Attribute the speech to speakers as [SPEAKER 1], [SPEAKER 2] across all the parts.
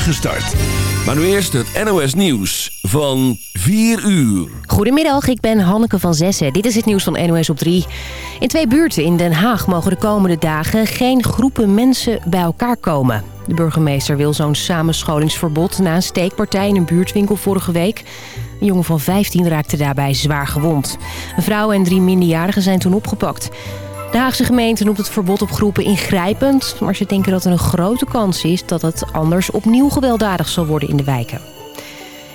[SPEAKER 1] start. Maar nu eerst het NOS Nieuws van 4 uur.
[SPEAKER 2] Goedemiddag, ik ben Hanneke van Zessen. Dit is het nieuws van NOS op 3. In twee buurten in Den Haag mogen de komende dagen geen groepen mensen bij elkaar komen. De burgemeester wil zo'n samenscholingsverbod na een steekpartij in een buurtwinkel vorige week. Een jongen van 15 raakte daarbij zwaar gewond. Een vrouw en drie minderjarigen zijn toen opgepakt. De Haagse gemeente noemt het verbod op groepen ingrijpend... maar ze denken dat er een grote kans is dat het anders opnieuw gewelddadig zal worden in de wijken.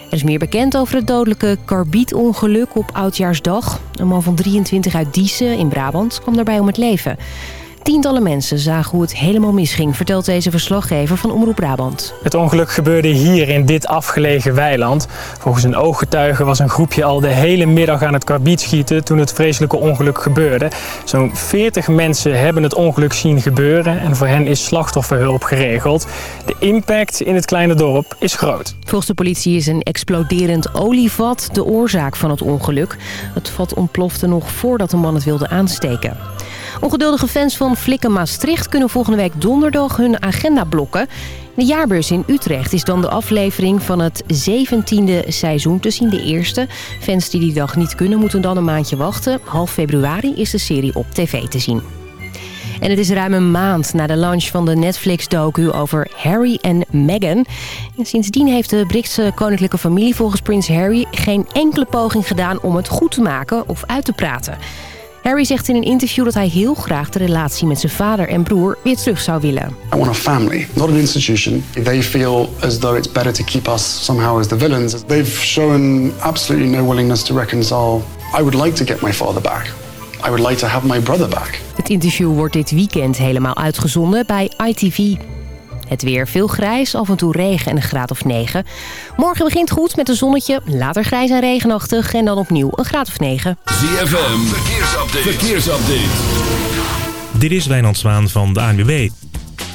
[SPEAKER 2] Er is meer bekend over het dodelijke karbietongeluk op Oudjaarsdag. Een man van 23 uit Diezen in Brabant kwam daarbij om het leven. Tientallen mensen zagen hoe het helemaal misging, vertelt deze verslaggever van Omroep Brabant.
[SPEAKER 3] Het ongeluk gebeurde hier in dit afgelegen weiland. Volgens een ooggetuige was een groepje al de hele middag aan het karbiet schieten toen het vreselijke ongeluk gebeurde. Zo'n 40 mensen hebben het ongeluk zien gebeuren en voor hen is slachtofferhulp geregeld. De impact in het kleine dorp is groot.
[SPEAKER 2] Volgens de politie is een exploderend olievat de oorzaak van het ongeluk. Het vat ontplofte nog voordat de man het wilde aansteken. Ongeduldige fans van Flikken Maastricht kunnen volgende week donderdag hun agenda blokken. De jaarbeurs in Utrecht is dan de aflevering van het 17e seizoen te zien, de eerste. Fans die die dag niet kunnen moeten dan een maandje wachten. Half februari is de serie op tv te zien. En het is ruim een maand na de launch van de Netflix-docu over Harry en Meghan. En sindsdien heeft de Britse koninklijke familie volgens prins Harry... geen enkele poging gedaan om het goed te maken of uit te praten. Harry zegt in een interview dat hij heel graag de relatie met zijn vader en broer weer terug zou willen.
[SPEAKER 4] I want a family, not an institution. They feel as though it's better to keep us somehow as the villains. They've shown absolutely no willingness to reconcile. I would like to get my father back. I would like to have my brother back.
[SPEAKER 2] Het interview wordt dit weekend helemaal uitgezonden bij ITV. Het weer veel grijs, af en toe regen en een graad of 9. Morgen begint goed met een zonnetje, later grijs en regenachtig en dan opnieuw een graad of 9.
[SPEAKER 1] ZFM, verkeersupdate. verkeersupdate.
[SPEAKER 5] Dit is Wijnand Zwaan van de ANWB.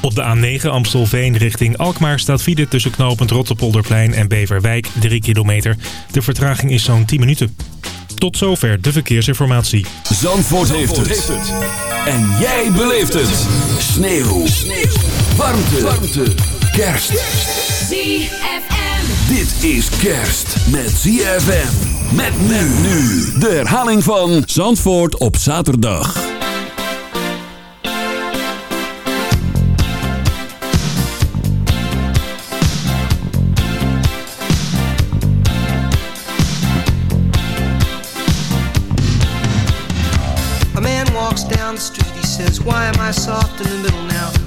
[SPEAKER 5] Op de A9 Amstelveen richting Alkmaar staat file tussen knooppunt Rotterpolderplein en Beverwijk 3 kilometer. De vertraging is zo'n 10 minuten. Tot zover de verkeersinformatie.
[SPEAKER 1] Zandvoort, heeft, het. En jij beleeft het. Sneeuw. Sneeuw. Warmte. Warmte. Kerst.
[SPEAKER 6] ZFM.
[SPEAKER 1] Dit is kerst met ZFM. Met men nu. De herhaling van Zandvoort op zaterdag.
[SPEAKER 7] A man walks down the street, he says, Why am I soft in the middle now?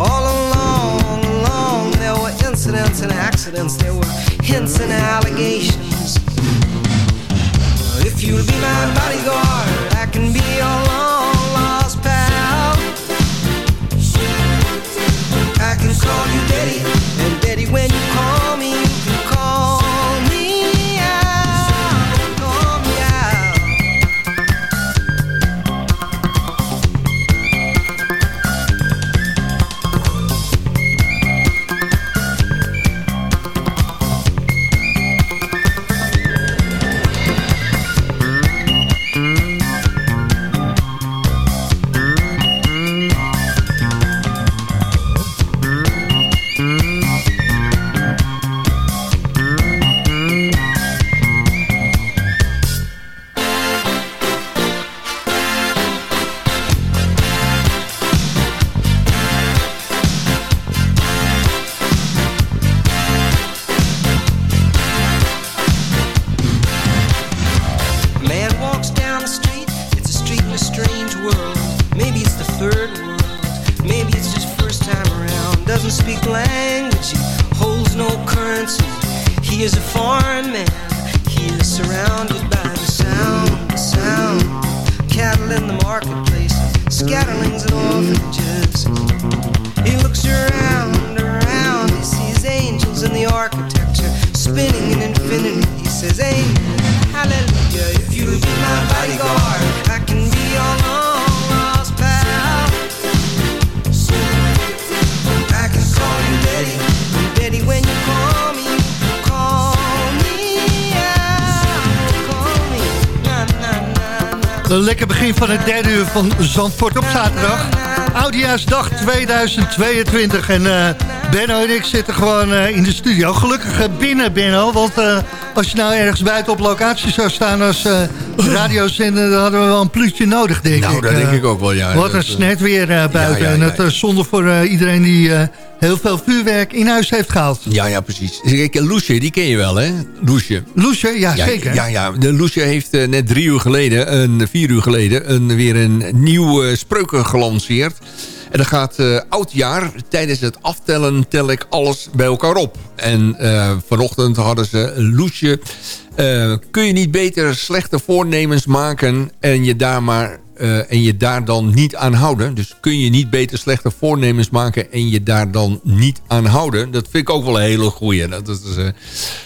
[SPEAKER 7] All along, along, there were incidents and accidents. There were hints and allegations. If you'll be my bodyguard, I can be your long lost pal. I can call you Betty, and Betty, when you call me,
[SPEAKER 6] Een lekker begin van het derde uur van Zandvoort op zaterdag. Oudejaarsdag 2022. En eh, Benno en ik zitten gewoon eh, in de studio. Gelukkig eh, binnen, Benno. Want als je nou ergens buiten op locatie zou staan als radiozender... dan hadden we wel een pluutje nodig, denk
[SPEAKER 8] Nou,
[SPEAKER 6] ik.
[SPEAKER 8] dat denk ik ook wel, ja.
[SPEAKER 6] Wat een snet weer buiten.
[SPEAKER 8] ja,
[SPEAKER 6] en
[SPEAKER 8] ja,
[SPEAKER 6] dat zonde voor iedereen die heel veel vuurwerk in huis heeft gehaald.
[SPEAKER 8] Ja, ja, precies. Kijk, Loesje, die ken je wel, hè? Loesje.
[SPEAKER 6] Loesje, ja,
[SPEAKER 8] Ja,
[SPEAKER 6] zeker.
[SPEAKER 8] Ja, ja. De Loesje heeft eh, net drie uur geleden, een, vier uur geleden... Een, weer een nieuw eh, spreuken gelanceerd. En dat gaat eh oudjaar. Tijdens het aftellen tel ik alles bij elkaar op. En eh, vanochtend hadden ze Loesje... eh, kun je niet beter slechte voornemens maken... en je daar maar... eh, en je daar dan niet aan houden. Dus kun je niet beter slechte voornemens maken... en je daar dan niet aan houden. Dat vind ik ook wel een hele goeie. Dat is, eh,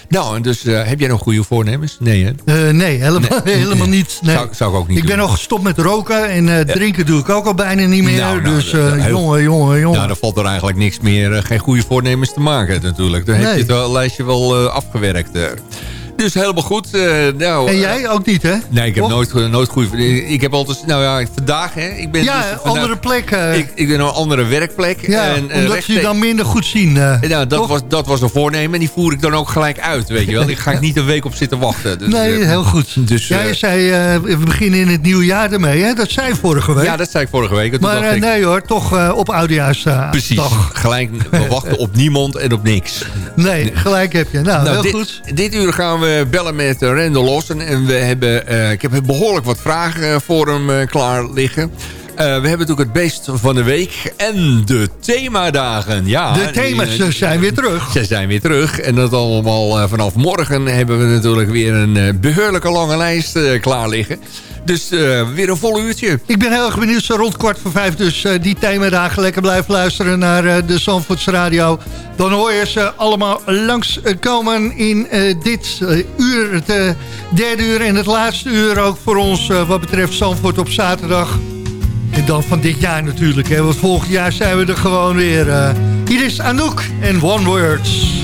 [SPEAKER 8] nou, en dus eh, heb jij nog goede voornemens? Nee, hè?
[SPEAKER 6] Nee, helemaal,
[SPEAKER 8] Nee.
[SPEAKER 6] helemaal niet. Nee.
[SPEAKER 8] Zou, zou ik ook niet
[SPEAKER 6] Ik ben nog gestopt met roken en drinken doe ik ook al bijna niet meer.
[SPEAKER 8] Nou, nou,
[SPEAKER 6] dus jongen, jongen, jongen.
[SPEAKER 8] Nou, dan valt er eigenlijk niks meer, geen goede voornemens te maken natuurlijk. Dan heb je het lijstje wel afgewerkt. Dus helemaal goed. eh, nou,
[SPEAKER 6] en
[SPEAKER 8] eh,
[SPEAKER 6] jij ook niet, hè?
[SPEAKER 8] Nee, ik heb nooit, nooit goede... Ik heb altijd... Nou ja, vandaag, hè. Ik ben
[SPEAKER 6] Ja,
[SPEAKER 8] dus vandaag-
[SPEAKER 6] andere plek. eh,
[SPEAKER 8] Ik, ik ben op een andere werkplek.
[SPEAKER 6] ja,
[SPEAKER 8] en,
[SPEAKER 6] omdat ze je dan minder goed zien.
[SPEAKER 8] nou, dat
[SPEAKER 6] toch?
[SPEAKER 8] was, dat was een voornemen en die voer ik dan ook gelijk uit, weet je wel. Ik ga ik niet een week op zitten wachten. Dus,
[SPEAKER 6] nee, heel goed.
[SPEAKER 8] Dus,
[SPEAKER 6] Jij zei, we beginnen in het nieuwe jaar ermee, hè? Dat zei je vorige week.
[SPEAKER 8] ja, dat zei ik vorige week.
[SPEAKER 6] maar
[SPEAKER 8] ik,
[SPEAKER 6] nee hoor, toch op oudejaarsdag.
[SPEAKER 8] Precies, gelijk, we wachten op niemand en op niks.
[SPEAKER 6] Nee, gelijk heb je. Nou,
[SPEAKER 8] Nou,
[SPEAKER 6] heel
[SPEAKER 8] dit,
[SPEAKER 6] goed.
[SPEAKER 8] dit uur gaan we bellen met uh, Randall Lawson. En we hebben, eh, ik heb behoorlijk wat vragen eh, voor hem eh, klaar liggen. Eh, we hebben natuurlijk het beest van de week en de themadagen. Ja,
[SPEAKER 6] De thema's
[SPEAKER 8] die, eh,
[SPEAKER 6] zijn weer terug.
[SPEAKER 8] Ze zijn weer terug. En dat allemaal eh, vanaf morgen hebben we natuurlijk weer een eh, behoorlijke lange lijst eh, klaar liggen. Dus eh, weer een vol uurtje.
[SPEAKER 6] Ik ben heel erg benieuwd, zo rond kwart voor vijf. Dus eh, die themadagen lekker blijven luisteren naar eh, de Zandvoorts Radio. Dan hoor je ze allemaal langskomen in dit uur. Het derde uur en het laatste uur ook voor ons wat betreft Zandvoort op zaterdag. En dan van dit jaar natuurlijk. Hè, want volgend jaar zijn we er gewoon weer. hier is Anouk en One Words.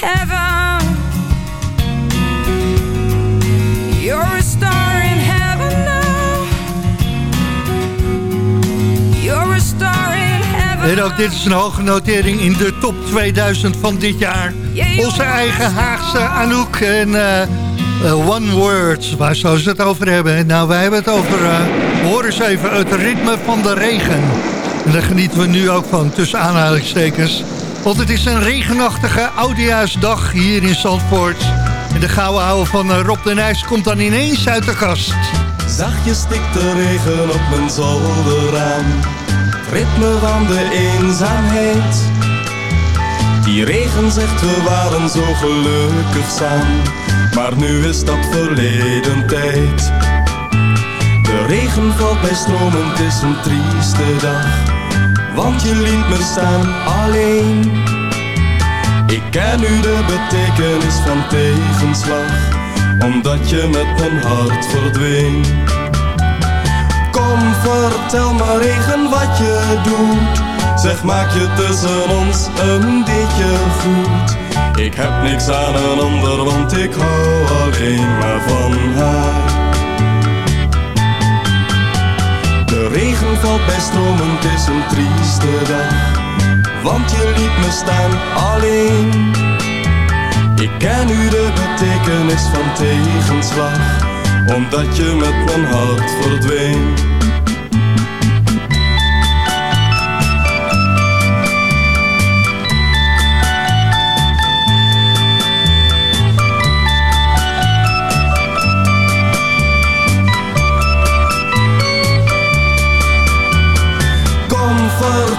[SPEAKER 9] Heaven. You're a star in heaven now. You're a star in heaven.
[SPEAKER 6] En ook dit is een hoge notering in de top 2000 van dit jaar. Onze eigen Haagse Anouk en eh, eh, One Word. Waar zou ze het over hebben? Nou, wij hebben het over, uh, hoor eens even, het ritme van de regen. En daar genieten we nu ook van, tussen aanhalingstekens. Want het is een regenachtige oudejaarsdag hier in Zandvoort. En de gouden ouwe van eh, Rob de Nijs komt dan ineens uit de kast.
[SPEAKER 10] Zachtjes stikt de regen op mijn zolderraam. Het ritme van de eenzaamheid. Die regen zegt we waren zo gelukkig samen. Maar nu is dat verleden tijd. De regen valt bij stromen, het is een trieste dag. Want je liet me staan alleen. Ik ken nu de betekenis van tegenslag. Omdat je met mijn hart verdween. Kom, vertel me regen wat je doet. Zeg, maak je tussen ons een ditje goed. Ik heb niks aan een ander, want ik hou alleen maar van haar. Regen valt bij stromen, het is een trieste dag. Want je liet me staan alleen. Ik ken nu de betekenis van tegenslag, omdat je met mijn hart verdween.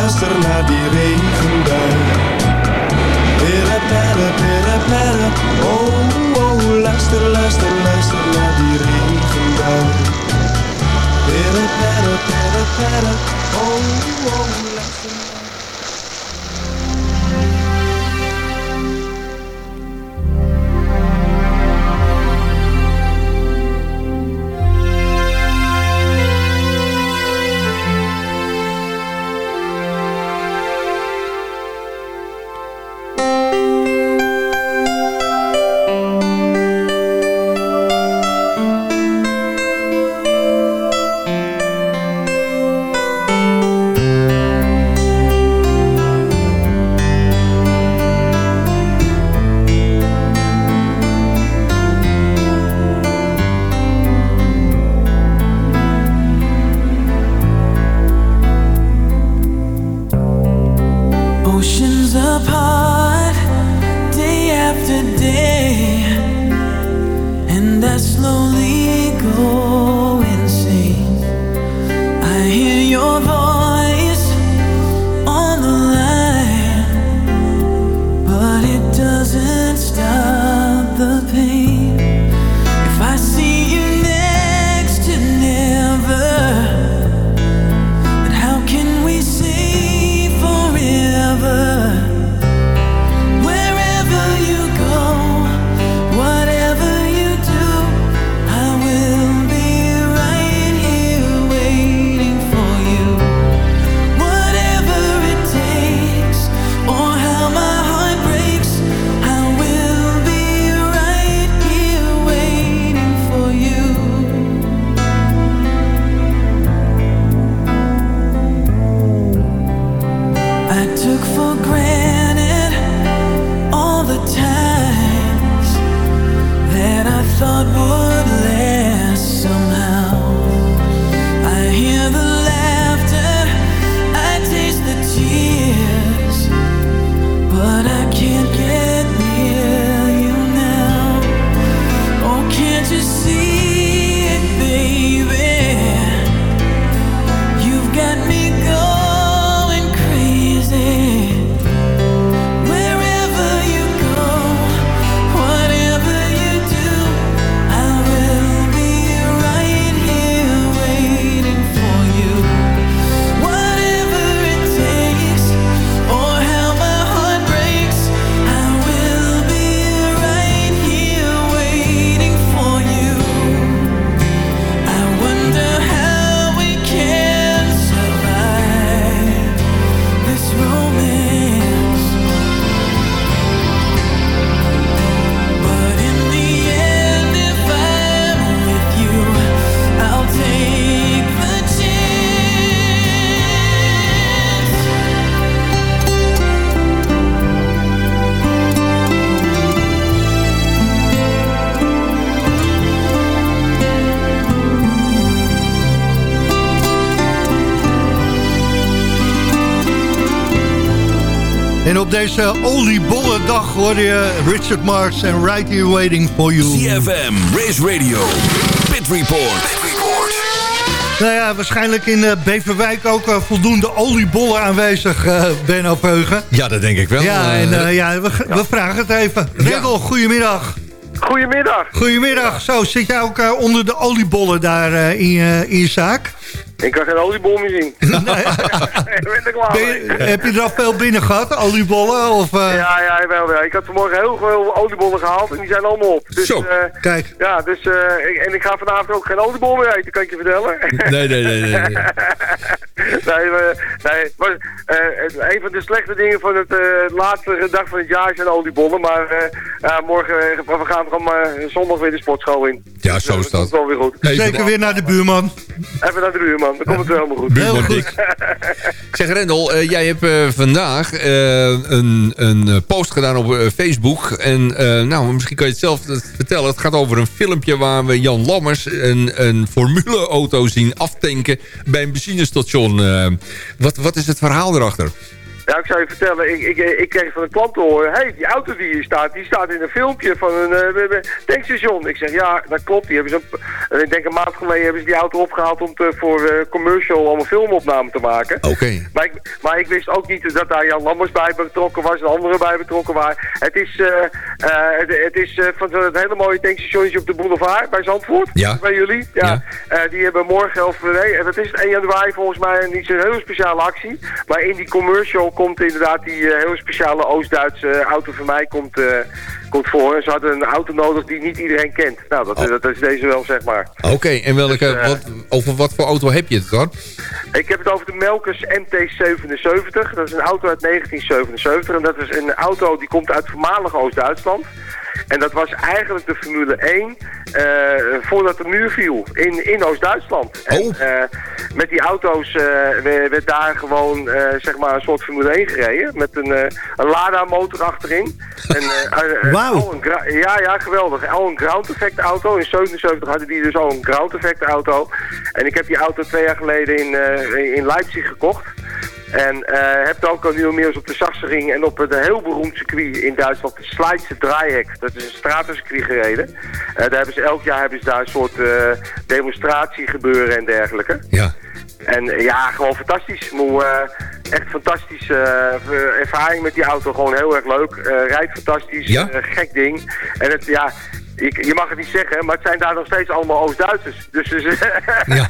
[SPEAKER 10] luister naar die regenbui. Pere, pere, pere, pere, oh, oh, luister, luister, luister naar die regenbui. Pere, pere, pere, pere, oh, oh, luister.
[SPEAKER 6] Deze oliebollendag hoorde je Richard Marx en Right Here Waiting For You.
[SPEAKER 1] CFM, Race Radio, Pit Report.
[SPEAKER 6] Nou ja, waarschijnlijk in uh, Beverwijk ook uh, voldoende oliebollen aanwezig, uh, Benno Peugen.
[SPEAKER 8] Ja, dat denk ik wel.
[SPEAKER 6] Ja, en ja, we, we, vragen het even. Rendel, ja. goedemiddag.
[SPEAKER 11] Goedemiddag.
[SPEAKER 6] Goedemiddag. Zo, zit jij ook onder de oliebollen daar in, in je zaak?
[SPEAKER 11] Ik kan geen oliebol meer zien. Nee.
[SPEAKER 6] ben je, heb je er al veel binnen gehad, oliebollen? Of, uh...
[SPEAKER 11] Ja, ja, wel, wel. Ik had vanmorgen heel veel oliebollen gehaald en die zijn allemaal op. Dus,
[SPEAKER 6] Zo, uh, kijk.
[SPEAKER 11] Ja, dus, uh, ik, en ik ga vanavond ook geen oliebol meer eten, kan ik je vertellen.
[SPEAKER 8] Nee, nee, nee. nee, nee.
[SPEAKER 11] nee, nee maar, een van de slechte dingen van het laatste dag van het jaar zijn oliebollen. Maar morgen, we gaan gewoon zondag weer de sportschool in.
[SPEAKER 8] Ja, zo is dat.
[SPEAKER 11] Dat is wel weer goed.
[SPEAKER 6] Zeker weer naar de buurman.
[SPEAKER 11] Even naar de buurman. Dan komt het wel helemaal goed.
[SPEAKER 6] Heel goed.
[SPEAKER 8] zeg Rendel, uh, jij hebt uh, vandaag uh, een, een post gedaan op Facebook. En nou, misschien kan je het zelf vertellen. Het gaat over een filmpje waar we Jan Lammers een, een formuleauto zien aftanken bij een benzinestation. wat, wat is het verhaal erachter?
[SPEAKER 11] Ja, ik zou je vertellen, ik, ik, ik kreeg van een klant te horen... hé, hey, die auto die hier staat, die staat in een filmpje van een uh, tankstation. Ik zeg, ja, dat klopt. Die hebben ze een, ik denk een maand geleden hebben ze die auto opgehaald... om te, voor uh, commercial om een filmopname te maken.
[SPEAKER 8] Oké.
[SPEAKER 11] Maar, ik, maar ik wist ook niet dat daar Jan Lammers bij betrokken was... en anderen bij betrokken waren. Het is, uh, het, het, is van het hele mooie tankstationnetje op de boulevard bij Zandvoort.
[SPEAKER 8] Ja.
[SPEAKER 11] Bij jullie. Ja. ja. die hebben morgen, of nee, dat is 1 januari volgens mij... niet zo'n hele speciale actie. Maar in die commercial komt inderdaad die uh, heel speciale Oost-Duitse auto van mij komt, uh, komt voor. En ze hadden een auto nodig die niet iedereen kent. Nou, dat,
[SPEAKER 8] Oh.
[SPEAKER 11] dat is deze wel, zeg maar.
[SPEAKER 8] Oké, en welke,
[SPEAKER 11] Dus, eh,
[SPEAKER 8] wat, over wat voor auto heb je het dan?
[SPEAKER 11] Ik heb het over de Melkers MT-77. Dat is een auto uit 1977. En dat is een auto die komt uit voormalig Oost-Duitsland. En dat was eigenlijk de Formule 1 uh, voordat de muur viel in, in Oost-Duitsland.
[SPEAKER 8] Oh.
[SPEAKER 11] En, uh, met die auto's uh, werd, daar gewoon zeg maar een soort Formule 1 gereden. Met een, een Lada-motor achterin. En,
[SPEAKER 6] Wauw.
[SPEAKER 11] Ja, ja, geweldig. Al een ground effect auto. In 77 hadden die dus al een ground effect auto. En ik heb die auto twee jaar geleden in, in Leipzig gekocht. En uh, heb ook al nu inmiddels op de Sachsenring en op een heel beroemd circuit in Duitsland, de Sleidse Draaihek. Dat is een stratencircuit gereden. Uh, daar hebben ze elk jaar hebben ze daar een soort uh, demonstratie gebeuren en dergelijke.
[SPEAKER 8] Ja.
[SPEAKER 11] En ja, gewoon fantastisch. Moe, echt fantastische ervaring met die auto. Gewoon heel erg leuk. rijdt fantastisch.
[SPEAKER 8] Ja?
[SPEAKER 11] gek ding. En het, ja, je, je, mag het niet zeggen, maar het zijn daar nog steeds allemaal Oost-Duitsers. Dus, dus,
[SPEAKER 8] ja.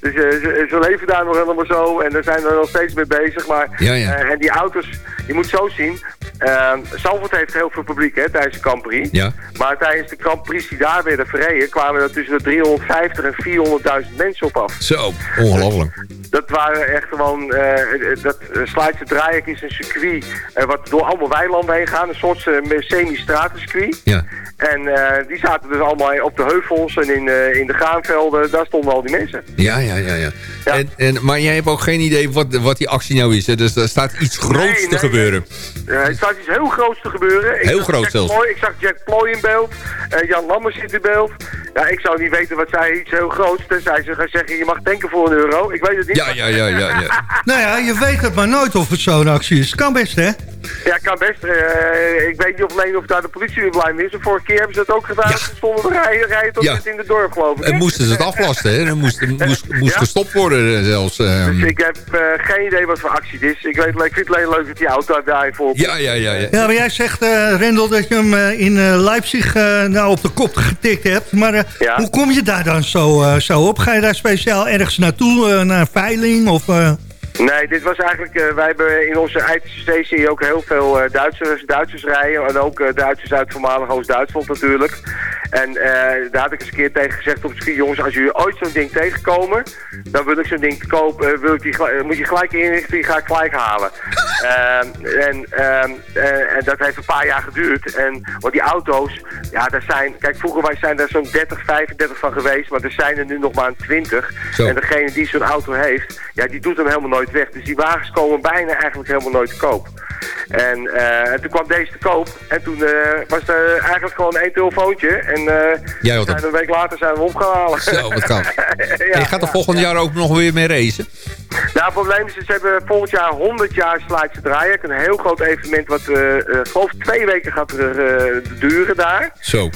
[SPEAKER 11] dus ze, ze, leven daar nog helemaal zo en daar zijn we nog steeds mee bezig. Maar,
[SPEAKER 8] ja, ja.
[SPEAKER 11] Uh, en die auto's, je moet zo zien, uh, Zalvoort heeft heel veel publiek hè, tijdens de Grand Prix.
[SPEAKER 8] Ja.
[SPEAKER 11] Maar tijdens de Grand Prix die daar werden verreden, kwamen er tussen de 350 en 400.000 mensen op af.
[SPEAKER 8] Zo, ongelooflijk.
[SPEAKER 11] Dat waren echt gewoon, uh, dat uh, Sluitse Draaik is een circuit uh, wat door allemaal weilanden heen gaat. Een soort semi-stratencircuit.
[SPEAKER 8] Ja.
[SPEAKER 11] En uh, die zaten dus allemaal op de heuvels en in, uh, in de graanvelden. Daar stonden al die mensen.
[SPEAKER 8] Ja, ja, ja. ja. ja. En, en, maar jij hebt ook geen idee wat, wat die actie nou is. Hè? Dus er staat iets groots
[SPEAKER 11] nee, nee,
[SPEAKER 8] te gebeuren.
[SPEAKER 11] Uh, er staat iets heel groots te gebeuren.
[SPEAKER 8] Heel
[SPEAKER 11] ik
[SPEAKER 8] groot zelfs.
[SPEAKER 11] Ploy, ik zag Jack Ploy in beeld. Jan Lammers zit in beeld. Ja, ik zou niet weten wat zij iets heel groots. Tenzij ze gaan zeggen, je mag tanken voor een euro. Ik weet het niet.
[SPEAKER 8] Ja, ja, ja. ja, ja.
[SPEAKER 6] nou ja, je weet het maar nooit of het zo'n actie is. Kan best, hè?
[SPEAKER 11] Ja, kan best. Uh, ik weet niet of alleen of daar de politie weer blij mee is. De vorige keer hebben ze dat ook gedaan. Ja. Ze stonden te rijden, rijden tot
[SPEAKER 8] ja.
[SPEAKER 11] in de dorp, geloof ik.
[SPEAKER 8] En moesten ze het aflasten, hè? Dan moest, moest, moest ja? gestopt worden zelfs. Um...
[SPEAKER 11] Dus ik heb uh, geen idee wat voor actie dit is. Ik, weet, ik vind het alleen leuk dat die auto daarvoor...
[SPEAKER 8] Ja, ja, ja, ja.
[SPEAKER 6] Ja, maar jij zegt, uh, Rendel, dat je hem in Leipzig nou op de kop getikt hebt. Maar hoe kom je daar dan zo, zo op? Ga je daar speciaal ergens naartoe, naar een veiling? Of,
[SPEAKER 11] Nee, dit was eigenlijk, uh, wij hebben in onze IT-station ook heel veel uh, Duitsers, Duitsers rijden. En ook uh, Duitsers uit voormalig Oost-Duitsland natuurlijk. En daar had ik eens een keer tegen gezegd op het jongens, als jullie ooit zo'n ding tegenkomen, dan wil ik zo'n ding kopen, wil ik die, moet je gelijk inrichten, die ga ik gelijk halen. en, en dat heeft een paar jaar geduurd. En, want die auto's, ja, daar zijn, kijk, vroeger wij zijn er zo'n 30, 35 van geweest, maar er zijn er nu nog maar een 20.
[SPEAKER 8] Zo.
[SPEAKER 11] En degene die zo'n auto heeft, ja, die doet hem helemaal nooit weg. Dus die wagens komen bijna eigenlijk helemaal nooit te koop. En, eh, en toen kwam deze te koop. En toen eh, was er eigenlijk gewoon één telefoontje. En eh, zijn een week later zijn we hem opgehaald.
[SPEAKER 8] Zo, wat gaaf.
[SPEAKER 11] ja,
[SPEAKER 8] en je gaat er volgend
[SPEAKER 11] ja.
[SPEAKER 8] jaar ook nog weer mee racen?
[SPEAKER 11] Nou, het probleem is, ze hebben volgend jaar 100 jaar Slijdse draaien. Een heel groot evenement wat, geloof twee weken gaat er, duren daar.
[SPEAKER 8] Zo.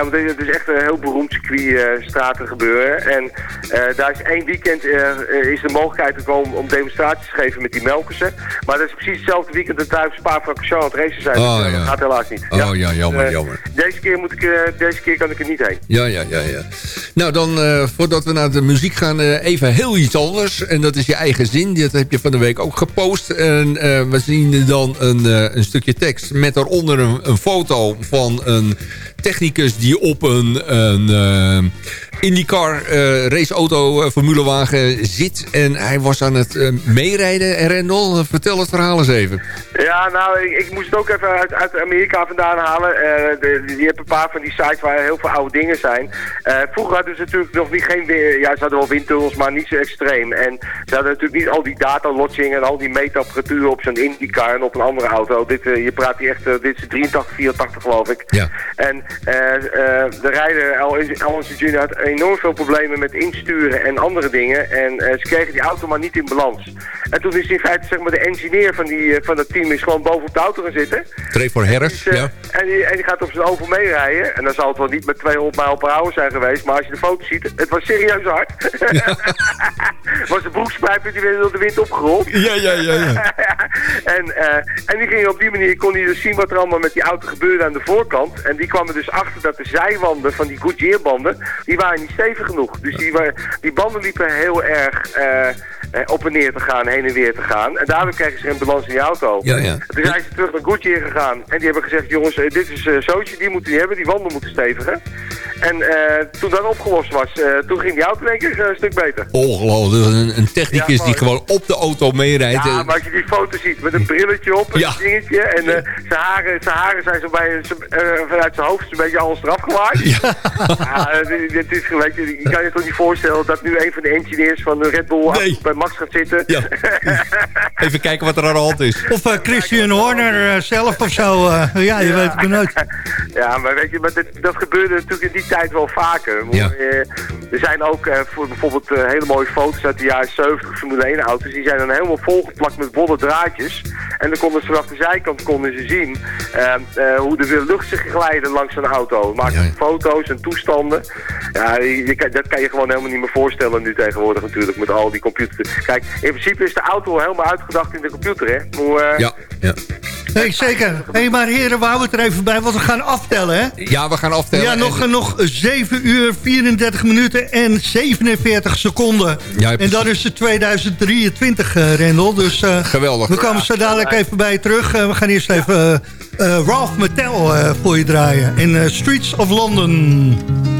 [SPEAKER 11] Want het is echt een heel beroemd circuit straten gebeuren. En daar is één weekend is de mogelijkheid gekomen om demonstraties te geven met die melkersen. Maar dat is precies hetzelfde weekend dat daar op Spa-Francorchamps aan het racen zijn.
[SPEAKER 8] Oh,
[SPEAKER 11] Dus, eh,
[SPEAKER 8] ja.
[SPEAKER 11] Dat gaat helaas niet.
[SPEAKER 8] Oh, ja, jammer,
[SPEAKER 11] Eh,
[SPEAKER 8] jammer.
[SPEAKER 11] Deze keer, moet ik, eh, deze keer kan ik er niet heen.
[SPEAKER 8] Ja, ja, ja, ja. Nou, dan voordat we naar de muziek gaan, even heel iets anders. En dat is je eigen zin. Dat heb je van de week ook gepost. En we zien dan een, een stukje tekst met daaronder een, een foto van een technicus die op een, een IndyCar eh, raceauto eh, formulewagen zit. En hij was aan het eh, meerijden. Rendel, vertel het verhaal eens even.
[SPEAKER 11] Ja, nou, ik, ik moest het ook even uit, uit Amerika vandaan halen. De, die hebben een paar van die sites waar heel veel oude dingen zijn. Vroeger hadden ze natuurlijk nog niet geen weer. Ja, ze hadden wel windtunnels, maar niet zo extreem. En ze hadden natuurlijk niet al die datalodging en al die meetapparatuur op zo'n IndyCar en op een andere auto. Dit, je praat hier echt, dit is 83, 84 geloof ik.
[SPEAKER 8] Ja.
[SPEAKER 11] En de rijder, Alan Jr. had enorm veel problemen met insturen en andere dingen. En eh, ze kregen die auto maar niet in balans. En toen is in feite zeg maar, de engineer van, die, eh, van dat team is gewoon boven op de auto gaan zitten.
[SPEAKER 8] Trevor Harris,
[SPEAKER 11] Dus,
[SPEAKER 8] ja.
[SPEAKER 11] en, die, en die gaat op zijn oval meerijden. En dan zal het wel niet met 200 mijl per hour zijn geweest. Maar als je de foto ziet, het was serieus hard. was de broekspijper die werd door de wind opgerold.
[SPEAKER 8] Ja, ja, ja, ja.
[SPEAKER 11] en, en die ging op die manier, kon hij dus zien wat er allemaal met die auto gebeurde aan de voorkant. En die kwam er dus achter dat de zijwanden van die Goodyear banden, die waren niet stevig genoeg. Dus die, die banden liepen heel erg eh, eh, op en neer te gaan, heen en weer te gaan. En daardoor kregen ze geen balans in die auto.
[SPEAKER 8] Ja, ja.
[SPEAKER 11] En Toen zijn ze terug naar Goodyear gegaan. En die hebben gezegd, jongens, eh, dit is zootje, die moeten die hebben, die wanden moeten stevigen. En toen dat opgelost was, toen ging die auto denk ik een stuk beter.
[SPEAKER 8] Ongelooflijk. Een, een technicus
[SPEAKER 11] Ja,
[SPEAKER 8] die gewoon op de auto meerijdt.
[SPEAKER 11] Ja, maar als je die foto ziet met een brilletje op, een dingetje en zijn, haren, zijn haren zijn zo bij, vanuit zijn hoofd een beetje alles eraf gemaakt. Ja. dit is, weet je, je kan je toch niet voorstellen dat nu een van de engineers van de Red Bull bij Max gaat zitten.
[SPEAKER 8] Ja. Even kijken wat er aan de hand is.
[SPEAKER 6] Of eh, Christian Horner eh, zelf of zo. eh, ja, je weet het maar nooit.
[SPEAKER 11] Ja, maar weet je, maar dit, dat gebeurde natuurlijk in die tijd wel vaker.
[SPEAKER 8] Ja.
[SPEAKER 11] Er zijn ook eh, voor bijvoorbeeld hele mooie foto's uit de jaren 70 Formule 1 auto's. Die zijn dan helemaal volgeplakt met bolle draadjes. En dan konden ze vanaf de zijkant konden ze zien hoe de lucht zich glijden langs een auto. Maakten ze foto's en toestanden. Ja, je, dat kan je gewoon helemaal niet meer voorstellen nu tegenwoordig natuurlijk met al die computers. Kijk, in principe is de auto al helemaal uitgedacht in de computer, hè? Maar, eh,
[SPEAKER 8] Ja, ja.
[SPEAKER 6] Nee, zeker. Hey, maar heren, we houden het er even bij, want we gaan aftellen, hè?
[SPEAKER 8] ja, we gaan aftellen.
[SPEAKER 6] Ja, nog, nog 7 uur, 34 minuten en 47 seconden.
[SPEAKER 8] Ja,
[SPEAKER 6] en dan is het 2023, eh Rendel. Dus eh,
[SPEAKER 8] Geweldig.
[SPEAKER 6] we komen zo dadelijk even bij je terug. We gaan eerst even Ralph Mattel eh, voor je draaien. In eh, Streets of London.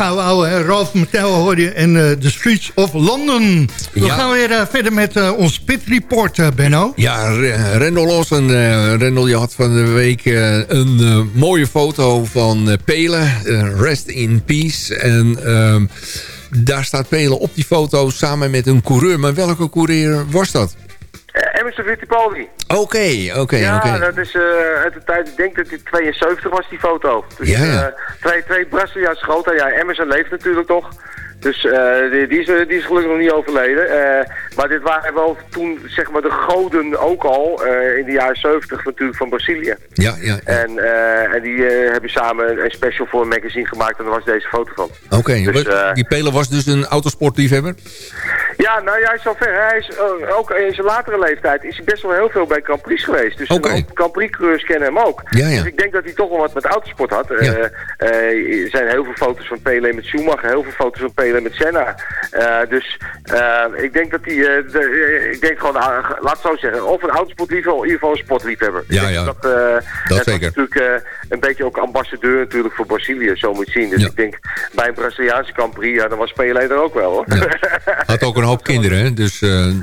[SPEAKER 6] Ouwe, hè? Ralph Mattel hoor je en uh, The Streets of London. We gaan weer uh, verder met uh, ons pit report, Benno.
[SPEAKER 8] Ja, Rendel Lawson. eh Rendel, je had van de week eh, een eh, mooie foto van eh, Pelen. eh, rest in peace. En ehm, daar staat Pelen op die foto samen met een coureur. Maar welke coureur was dat?
[SPEAKER 11] Eh, Emerson Fittipaldi.
[SPEAKER 8] Oké, oké,
[SPEAKER 11] ja,
[SPEAKER 8] oké.
[SPEAKER 11] dat is eh, uit de tijd, ik denk dat hij 72 was, die foto. Dus,
[SPEAKER 8] Ja, ja.
[SPEAKER 11] eh, twee, twee Braziliaanse grote. Ja, Emerson leeft natuurlijk nog. Dus eh, die, die, is, die is gelukkig nog niet overleden. Eh, maar dit waren wel toen, zeg maar, de goden ook al, eh, in de jaren 70 natuurlijk van Brazilië.
[SPEAKER 8] Ja, ja.
[SPEAKER 11] En, en die hebben samen een- special voor een magazine gemaakt en daar was deze foto van.
[SPEAKER 8] Oké,
[SPEAKER 11] Dus,
[SPEAKER 8] die Pelen was dus een autosportliefhebber?
[SPEAKER 11] Ja, nou ja, hij is wel ver. Hij is ook in zijn latere leeftijd is hij best wel heel veel bij Grand Prix geweest. Dus een hoop Grand Prix coureurs kennen hem ook.
[SPEAKER 8] Ja, ja.
[SPEAKER 11] Dus ik denk dat hij toch wel wat met autosport had. Er zijn heel veel foto's van Pele met Schumacher, heel veel foto's van Pele met Senna. Eh, dus eh, ik denk dat hij, eh, de- ik denk gewoon, ah, laat het zo zeggen, of een autosportliefhebber, of in ieder geval een sportliefhebber.
[SPEAKER 8] Ja, ja.
[SPEAKER 11] Dat,
[SPEAKER 8] Dat zeker.
[SPEAKER 11] natuurlijk eh, een beetje ook ambassadeur natuurlijk voor Brazilië, zo moet je zien. Dus
[SPEAKER 8] Ja.
[SPEAKER 11] ik denk, bij een Braziliaanse Grand Prix, ja, dan was Pele er ook wel hoor.
[SPEAKER 8] Had ook een hoop kinderen, hè? Dus,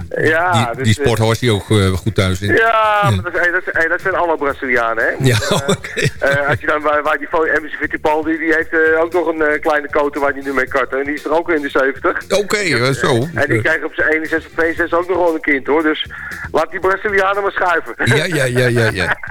[SPEAKER 11] Ja,
[SPEAKER 8] die,
[SPEAKER 11] dus,
[SPEAKER 8] die sport was hij ook goed thuis in.
[SPEAKER 11] Ja, maar dat, hey, dat, hey, dat zijn alle Brazilianen, hè?
[SPEAKER 8] Ja, oké.
[SPEAKER 11] eh, als je dan waar, waar die Emerson Fittipaldi, die heeft ook nog een kleine koter waar hij nu mee karten. En die is er ook in de 70.
[SPEAKER 8] Oké, eh, zo.
[SPEAKER 11] En die krijgt op zijn 61, 62 ook nog wel een kind, hoor. Dus laat die Brazilianen maar schuiven.
[SPEAKER 8] Ja, ja, ja, ja, ja.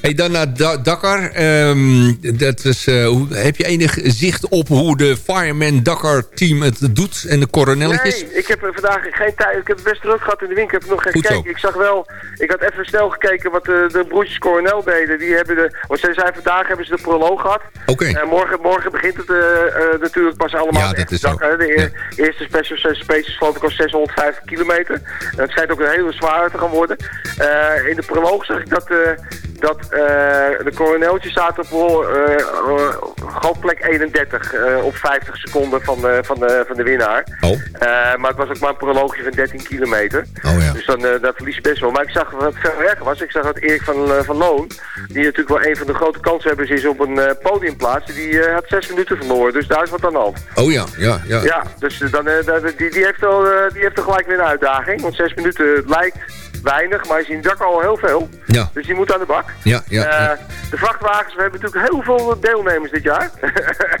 [SPEAKER 8] Hey, dan naar Da- Dakar. Ehm, dat is, eh, heb je enig zicht op hoe de Fireman Dakar team het doet en de coronelletjes?
[SPEAKER 11] Nee, ik heb vandaag geen tijd. Ik heb het best druk gehad in de winkel. Ik heb nog geen
[SPEAKER 8] zo.
[SPEAKER 11] gekeken. Ik zag wel, ik had even snel gekeken wat de, de broertjes Coronel deden. Die hebben de, want ze zijn vandaag hebben ze de proloog gehad.
[SPEAKER 8] Oké.
[SPEAKER 11] En morgen, morgen begint het eh, natuurlijk pas allemaal.
[SPEAKER 8] Ja, dat is.
[SPEAKER 11] De eerste special spaces geloof ik al 650 kilometer. En het schijnt ook een hele zware te gaan worden. Eh, in de proloog zag ik dat, eh, dat eh, de coroneltje staat op eh, eh, plek 31 eh, op 50 seconden van de, van de, van de winnaar.
[SPEAKER 8] Oh.
[SPEAKER 11] Eh, maar het was ook maar een proloogje van 13 kilometer.
[SPEAKER 8] Oh ja.
[SPEAKER 11] Dus dan, eh dat verlies je best wel. Maar ik zag wat veel erger was. Ik zag dat Erik van, eh, van Loon, die natuurlijk wel een van de grote kanshebbers is op een eh, podiumplaats, die eh, had zes minuten verloren. Dus daar is wat aan de hand.
[SPEAKER 8] Oh ja, ja, ja.
[SPEAKER 11] Ja, dus eh, dan, eh, die, die, heeft al, eh, die heeft er gelijk weer een uitdaging. Want zes minuten lijkt weinig, maar je ziet dak al heel veel.
[SPEAKER 8] Ja.
[SPEAKER 11] Dus die moet aan de bak.
[SPEAKER 8] Ja, ja, ja.
[SPEAKER 11] Eh, de vrachtwagens, we hebben natuurlijk heel veel deelnemers dit jaar.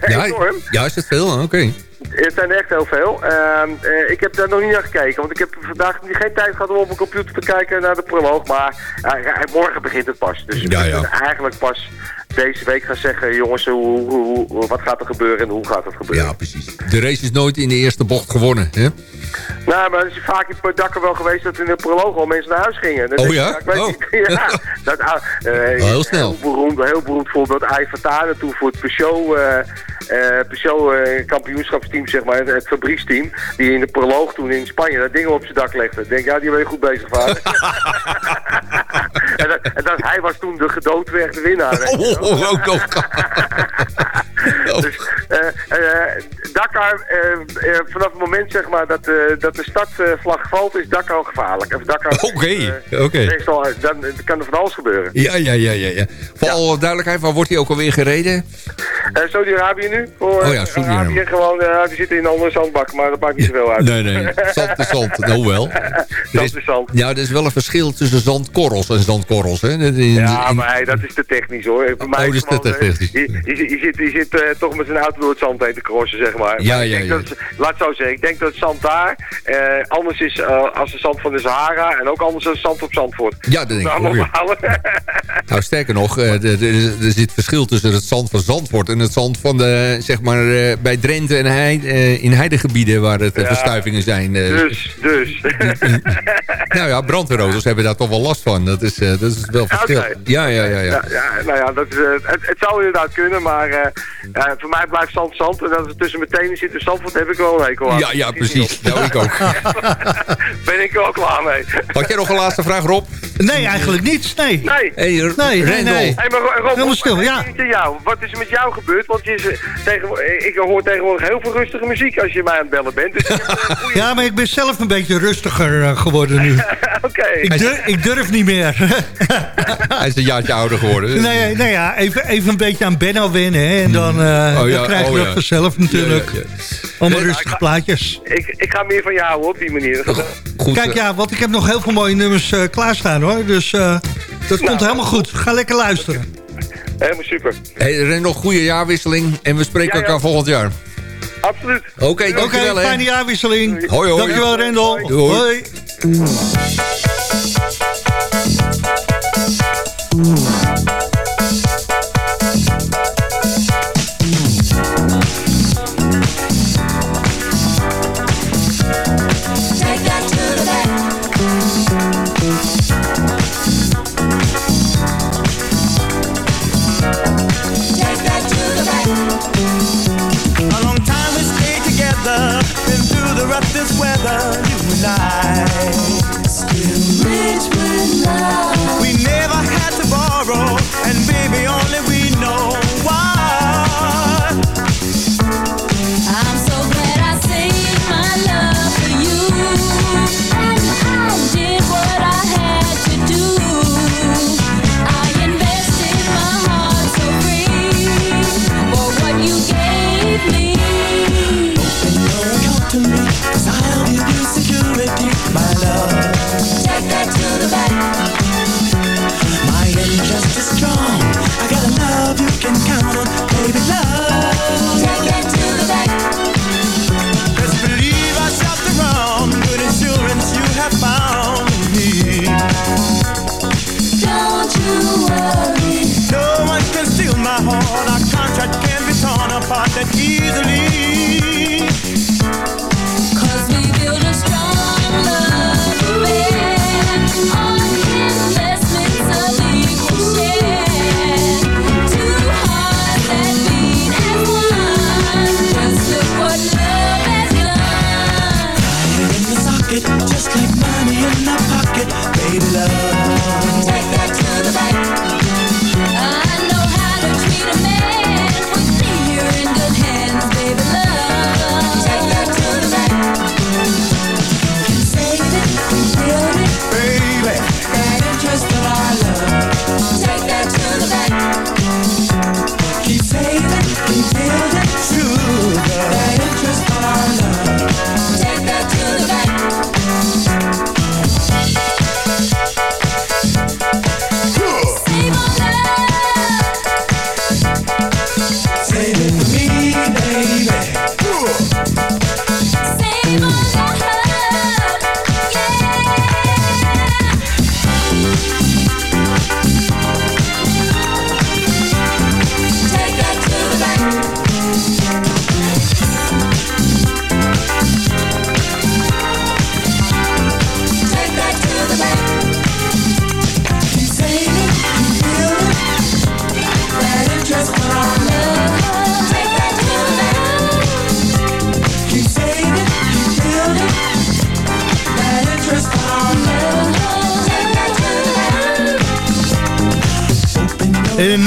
[SPEAKER 8] Ja, ja, is het veel? Oké.
[SPEAKER 11] Het zijn echt heel veel. Ehm, eh, ik heb daar nog niet naar gekeken, want ik heb vandaag geen tijd gehad om op mijn computer te kijken naar de proloog. Maar ja, morgen begint het pas. Dus
[SPEAKER 8] Ja, ja.
[SPEAKER 11] eigenlijk pas deze week gaan zeggen, jongens, hoe, hoe, hoe- wat gaat er gebeuren en hoe gaat het gebeuren.
[SPEAKER 8] Ja, precies. De race is nooit in de eerste bocht gewonnen, hè?
[SPEAKER 11] Nou, maar er is vaak in het dakken wel geweest dat in de proloog al mensen naar huis gingen. Dan
[SPEAKER 8] Oh
[SPEAKER 11] ik,
[SPEAKER 8] ja?
[SPEAKER 11] ik weet
[SPEAKER 8] Oh.
[SPEAKER 11] niet. ja, dat, ah, eh,
[SPEAKER 8] heel snel.
[SPEAKER 11] Heel beroemd, heel beroemd voorbeeld. Fatah toen voor het Peugeot, eh, eh, Peugeot kampioenschapsteam, zeg maar, het, het fabrieksteam. Die in de proloog toen in Spanje dat ding op zijn dak legde. Ik denk, ja, die ben je goed bezig, vader. en, dat, en dat, hij was toen de gedoodverfde winnaar. weet je wel.
[SPEAKER 8] Oh, oh.
[SPEAKER 11] Dus, eh, eh, Dakar, eh, vanaf het moment zeg maar, dat, dat de stadvlag valt, is Dakar al gevaarlijk.
[SPEAKER 8] Oké, oké.
[SPEAKER 11] dan kan er van alles gebeuren.
[SPEAKER 8] Ja, ja, ja, ja, ja. Voor alle duidelijkheid, waar wordt hij ook alweer gereden?
[SPEAKER 11] Saudi-Arabië nu? Voor,
[SPEAKER 8] Oh ja, Saudi-Arabië.
[SPEAKER 11] Arabië gewoon, die zitten in een andere zandbak, maar dat maakt niet zoveel uit.
[SPEAKER 8] Nee, nee. Zand is zand. Nou wel.
[SPEAKER 11] Zand
[SPEAKER 8] is,
[SPEAKER 11] zand.
[SPEAKER 8] ja, er is wel een verschil tussen zandkorrels en zandkorrels. Hè? In- in-
[SPEAKER 11] Ja, maar hey, dat is te technisch hoor. Voor mij
[SPEAKER 8] Oh, dat is te technisch.
[SPEAKER 11] Je, je, je zit, je zit eh, toch met zijn auto door het zand heen te crossen, zeg maar.
[SPEAKER 8] Ja,
[SPEAKER 11] Maar
[SPEAKER 8] ja,
[SPEAKER 11] denk
[SPEAKER 8] ja.
[SPEAKER 11] Dat, laat het zo zeggen, ik denk dat het zand daar eh, anders is eh, als het zand van de Sahara en ook anders als het zand op Zandvoort.
[SPEAKER 8] Ja, dat denk ik
[SPEAKER 11] allemaal.
[SPEAKER 8] Nou, sterker nog, eh, er- zit verschil tussen het zand van Zandvoort... en het zand van de, zeg maar, eh, bij Drenthe en Heide, eh, in heidegebieden... waar het
[SPEAKER 11] Ja.
[SPEAKER 8] verstuivingen zijn.
[SPEAKER 11] Dus, dus.
[SPEAKER 8] Nou ja, brandweerauto's hebben daar toch wel last van. Dat is, eh, dat is wel verschil. Ja, ja, ja. ja.
[SPEAKER 11] Ja, ja, nou ja, dat is, eh, het, het zou inderdaad kunnen, maar eh, eh, voor mij blijft zand zand. En dat het tussen mijn tenen zit in Zandvoort, heb ik wel een hekel aan.
[SPEAKER 8] Ja, ja, precies. Nou, ik ook.
[SPEAKER 11] ben ik er wel klaar mee.
[SPEAKER 8] Had jij nog een laatste vraag, Rob?
[SPEAKER 6] Nee, eigenlijk niets. Nee.
[SPEAKER 11] Nee.
[SPEAKER 8] Hey,
[SPEAKER 6] Nee, nee,
[SPEAKER 8] Rendel.
[SPEAKER 6] nee.
[SPEAKER 11] Hey, maar Rob,
[SPEAKER 6] Helemaal
[SPEAKER 11] wat-
[SPEAKER 6] stil, ja.
[SPEAKER 11] is er met jou? Wat is er met jou gebeurd? Want je is, eh, eh, ik hoor tegenwoordig heel veel rustige muziek als je mij aan het bellen bent. Dus
[SPEAKER 6] Ja, maar ik ben zelf een beetje rustiger eh, geworden nu.
[SPEAKER 11] Oké.
[SPEAKER 6] Ik, durf, ik durf niet meer.
[SPEAKER 8] Hij is een jaartje ouder geworden.
[SPEAKER 6] nee, nee, ja, even, even een beetje aan Benno wennen. Hè, en dan, eh,
[SPEAKER 8] Oh, ja,
[SPEAKER 6] dan krijg je
[SPEAKER 8] oh,
[SPEAKER 6] dat
[SPEAKER 8] ja.
[SPEAKER 6] vanzelf natuurlijk.
[SPEAKER 8] Ja, ja,
[SPEAKER 6] Allemaal
[SPEAKER 11] Nee,
[SPEAKER 6] rustige
[SPEAKER 11] ik-
[SPEAKER 6] plaatjes.
[SPEAKER 11] Ik, ik ga meer van jou op die manier.
[SPEAKER 8] Goed,
[SPEAKER 6] Kijk, ja, want ik heb nog heel veel mooie nummers klaarstaan hoor. Dus eh, dat komt helemaal goed. Ga lekker luisteren.
[SPEAKER 11] Helemaal super.
[SPEAKER 8] Hey, Rendel, goede jaarwisseling. En we spreken
[SPEAKER 11] Ja, ja.
[SPEAKER 8] elkaar volgend jaar.
[SPEAKER 11] Absoluut.
[SPEAKER 8] Oké,
[SPEAKER 6] Oké,
[SPEAKER 8] dankjewel. hè.
[SPEAKER 6] fijne jaarwisseling.
[SPEAKER 8] Hoi, hoi.
[SPEAKER 6] Dankjewel Rendel.
[SPEAKER 8] Doei.
[SPEAKER 6] Hoi.
[SPEAKER 9] We never had to borrow, and baby, only we know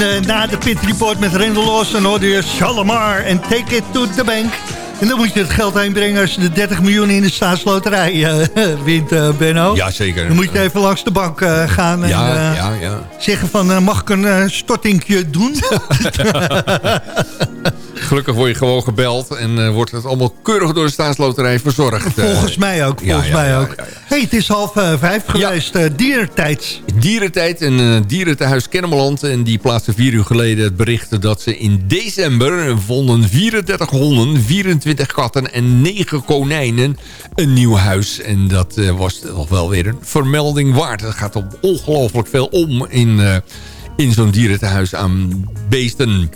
[SPEAKER 6] eh, na de Pit Report met Rendel Lawson hoorde je Shalimar en Take It to the Bank. En dan moet je het geld heenbrengen als je de 30 miljoen in de staatsloterij eh, wint, eh, Benno.
[SPEAKER 8] Ja, zeker.
[SPEAKER 6] Dan moet je even langs de bank gaan en
[SPEAKER 8] Ja, ja, ja.
[SPEAKER 6] zeggen van, mag ik een stortingje doen?
[SPEAKER 8] Gelukkig word je gewoon gebeld en eh, wordt het allemaal keurig door de staatsloterij verzorgd. eh.
[SPEAKER 6] volgens mij ook, volgens
[SPEAKER 8] ja,
[SPEAKER 6] mij ook.
[SPEAKER 8] ja, ja.
[SPEAKER 6] hey, het is half eh, vijf geweest, eh dierentijd.
[SPEAKER 8] Dierentijd en uh, dierentehuis Kennemerland. En die plaatste vier uur geleden het bericht dat ze in december vonden 34 honden, 24 katten en 9 konijnen een nieuw huis. En dat uh, was toch wel weer een vermelding waard. Het gaat om ongelooflijk veel om in, uh, in zo'n dierentehuis aan beesten.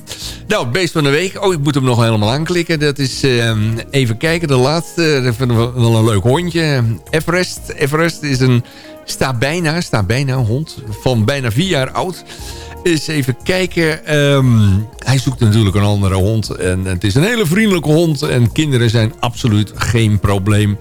[SPEAKER 8] Nou, beest van de week. Oh, ik moet hem nog helemaal aanklikken. Dat is, ehm, even kijken, de laatste. Dat vinden we wel een leuk hondje. Everest. Everest is een, staat bijna, staat bijna hond van bijna vier jaar oud. Eens even kijken. Ehm, hij zoekt natuurlijk een andere hond. En het is een hele vriendelijke hond. En kinderen zijn absoluut geen probleem.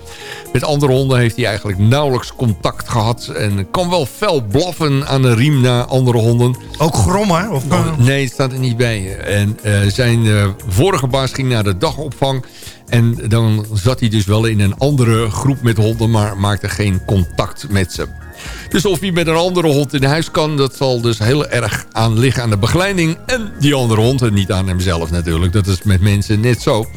[SPEAKER 8] Met andere honden heeft hij eigenlijk nauwelijks contact gehad. En kan wel fel blaffen aan de riem naar andere honden.
[SPEAKER 6] Ook grommen? Of...
[SPEAKER 8] Nee, het staat er niet bij. En uh, zijn uh, vorige baas ging naar de dagopvang. En dan zat hij dus wel in een andere groep met honden... maar maakte geen contact met ze. Dus of hij met een andere hond in huis kan... dat zal dus heel erg aan liggen aan de begeleiding... en die andere hond, en niet aan hemzelf natuurlijk. Dat is met mensen net zo.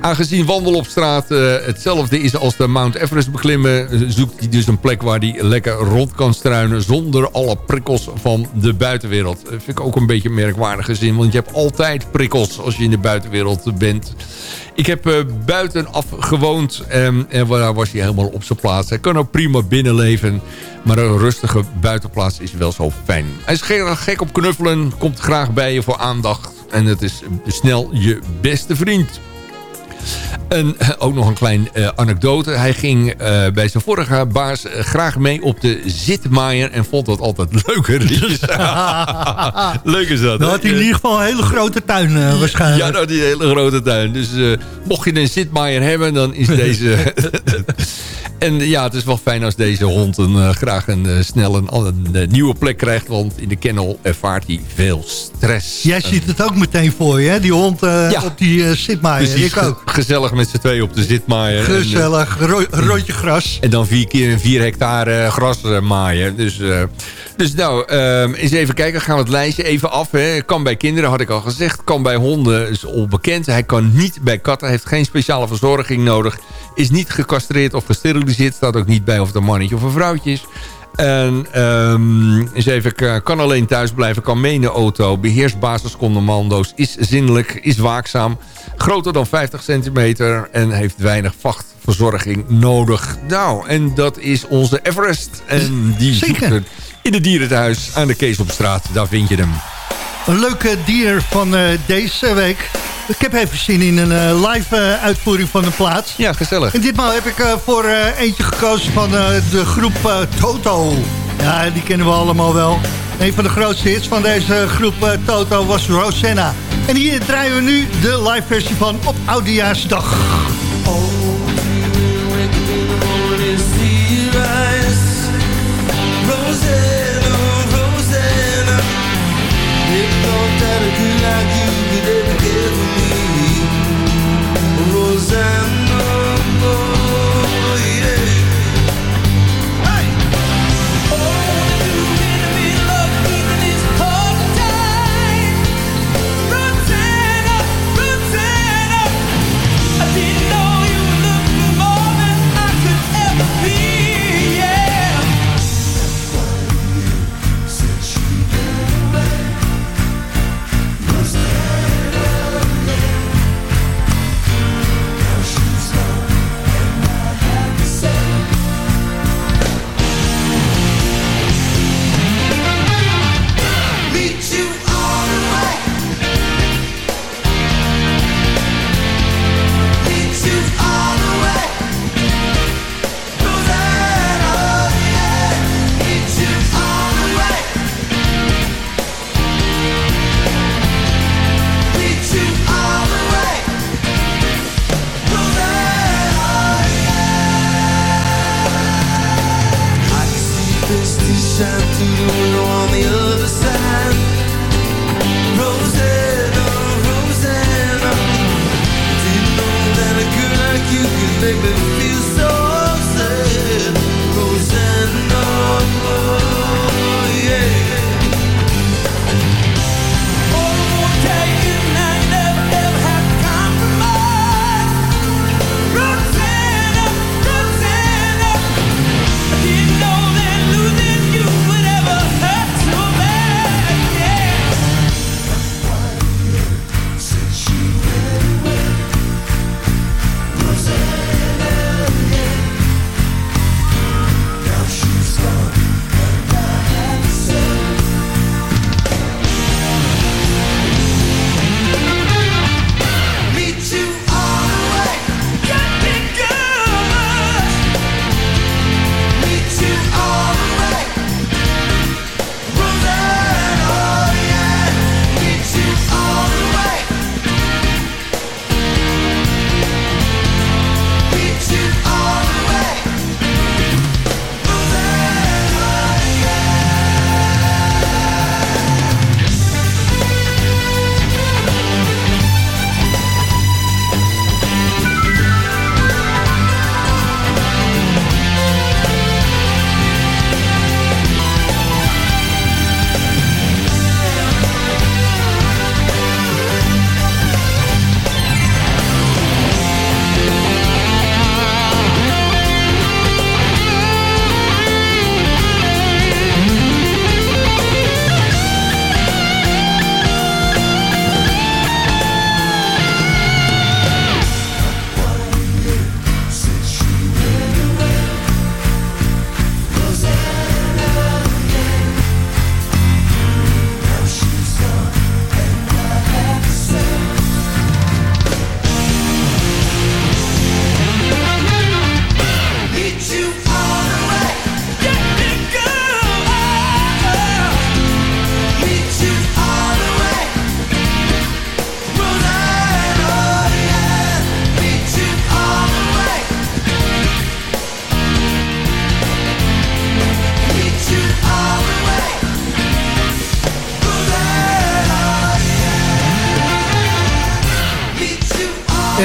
[SPEAKER 8] Aangezien wandel op straat uh, hetzelfde is als de Mount Everest beklimmen... zoekt hij dus een plek waar hij lekker rond kan struinen... zonder alle prikkels van de buitenwereld. Dat vind ik ook een beetje een merkwaardige zin... want je hebt altijd prikkels als je in de buitenwereld bent. Ik heb uh, buitenaf gewoond en, en daar was hij helemaal op zijn plaats. Hij kan ook prima binnenleven, maar een rustige buitenplaats is wel zo fijn. Hij is gek op knuffelen, komt graag bij je voor aandacht... en het is snel je beste vriend. En ook nog een klein uh, anekdote. Hij ging uh, bij zijn vorige baas graag mee op de zitmaaier... en vond dat altijd leuker. Leuk is dat.
[SPEAKER 6] Dan had hij in ieder geval een hele grote tuin waarschijnlijk.
[SPEAKER 8] Ja, had hij een hele grote tuin. Dus mocht je een zitmaaier hebben, dan is deze... en ja, het is wel fijn als deze hond een, graag een, snel een, een, nieuwe plek krijgt... want in de kennel ervaart hij veel stress.
[SPEAKER 6] Jij ziet het ook meteen voor je, hè? Die hond ja. op die zitmaaier. Ik ook.
[SPEAKER 8] Gezellig met z'n twee op de zitmaaier.
[SPEAKER 6] Gezellig, en, ro rondje gras.
[SPEAKER 8] En dan vier keer vier hectare gras maaien. Dus, dus nou, uh, eens even kijken. Gaan we het lijstje even af. Hè. Kan bij kinderen, had ik al gezegd. Kan bij honden, is onbekend. Hij kan niet bij katten. Heeft geen speciale verzorging nodig. Is niet gecastreerd of gesteriliseerd. Staat ook niet bij of het een mannetje of een vrouwtje is. En um, eens even, kan alleen thuis blijven, kan mee in de auto. Beheerst basiscommando's, is zinnelijk, is waakzaam. Groter dan 50 centimeter en heeft weinig vachtverzorging nodig. Nou, en dat is onze Everest. En die het in het dierenthuis aan de Keesopstraat. Daar vind je hem.
[SPEAKER 6] Een leuke dier van uh, deze week. Ik heb even zin in een uh, live uh, uitvoering van de plaats.
[SPEAKER 8] Ja, gezellig.
[SPEAKER 6] En ditmaal heb ik voor eentje gekozen van de groep Toto. Ja, die kennen we allemaal wel. Een van de grootste hits van deze groep Toto was Rosanna. En hier draaien we nu de live versie van op Oudejaarsdag.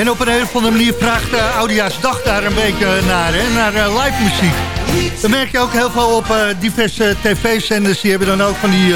[SPEAKER 6] En op een of andere manier vraagt uh, Oudejaarsdag daar een beetje naar, hè, naar uh, live muziek. Dan merk je ook heel veel op uh, diverse tv-zenders. Die hebben dan ook van die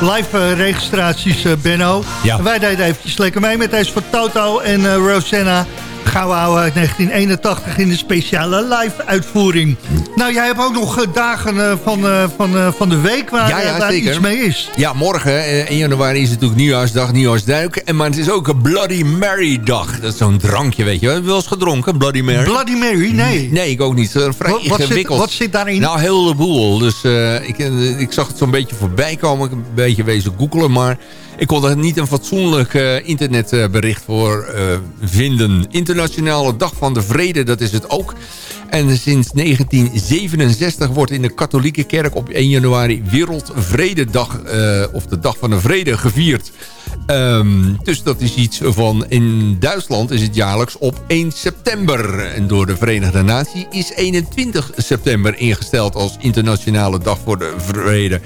[SPEAKER 6] live registraties, Benno.
[SPEAKER 8] Ja.
[SPEAKER 6] En wij deden eventjes lekker mee met deze van Toto en Rosanna gouden ouwe uit 1981 in de speciale live-uitvoering. Nou, jij hebt ook nog eh, dagen eh, van, uh, van, van de week waar,
[SPEAKER 8] ja,
[SPEAKER 6] iets mee is.
[SPEAKER 8] Ja, morgen, 1 januari, is het natuurlijk nieuwjaarsdag, nieuwjaarsduik. En, maar het is ook een Bloody Mary-dag. Dat is zo'n drankje, weet je wel. Heb je wel eens gedronken, Bloody Mary?
[SPEAKER 6] Bloody Mary? Nee.
[SPEAKER 8] Nee, ik ook niet. Vrij
[SPEAKER 6] wat, wat
[SPEAKER 8] ingewikkeld.
[SPEAKER 6] Zit, wat zit daarin?
[SPEAKER 8] Nou, heel de boel. Dus ik, ik zag het zo'n beetje voorbij komen. Ik heb een beetje wezen googelen, maar... Ik kon er niet een fatsoenlijk uh, internetbericht voor uh, vinden. Internationale Dag van de Vrede, dat is het ook. En sinds 1967 wordt in de katholieke kerk op 1 januari Wereldvrededag... Uh, of de Dag van de Vrede gevierd. Um, dus dat is iets van... In Duitsland is het jaarlijks op 1 september. En door de Verenigde Naties is 21 september ingesteld... als internationale dag voor de vrede.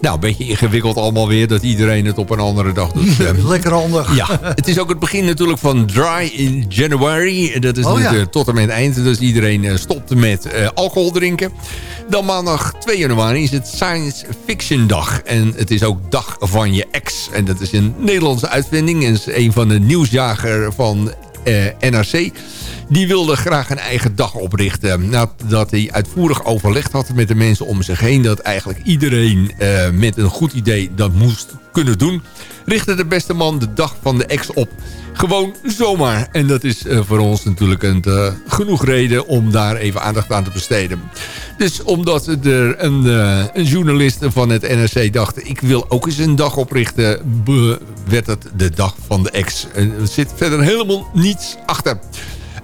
[SPEAKER 8] Nou, een beetje ingewikkeld allemaal weer dat iedereen het op een andere dag doet.
[SPEAKER 6] Lekker handig.
[SPEAKER 8] Ja, het is ook het begin natuurlijk van Dry in January. Dat is
[SPEAKER 6] Oh,
[SPEAKER 8] nu
[SPEAKER 6] ja.
[SPEAKER 8] de- tot en met eind. Dus iedereen eh, stopt met eh, alcohol drinken. Dan maandag 2 januari is het Science Fiction Dag. En het is ook Dag van je ex. En dat is een Nederlandse uitvinding. En is een van de nieuwsjager van eh, NRC. Die wilde graag een eigen dag oprichten. Nadat hij uitvoerig overlegd had met de mensen om zich heen... dat eigenlijk iedereen eh, met een goed idee dat moest kunnen doen... richtte de beste man de dag van de ex op. Gewoon zomaar. En dat is eh, voor ons natuurlijk een, eh, genoeg reden om daar even aandacht aan te besteden. Dus omdat er een, eh, een journalist van het NRC dacht... ik wil ook eens een dag oprichten... werd het de dag van de ex. En er zit verder helemaal niets achter.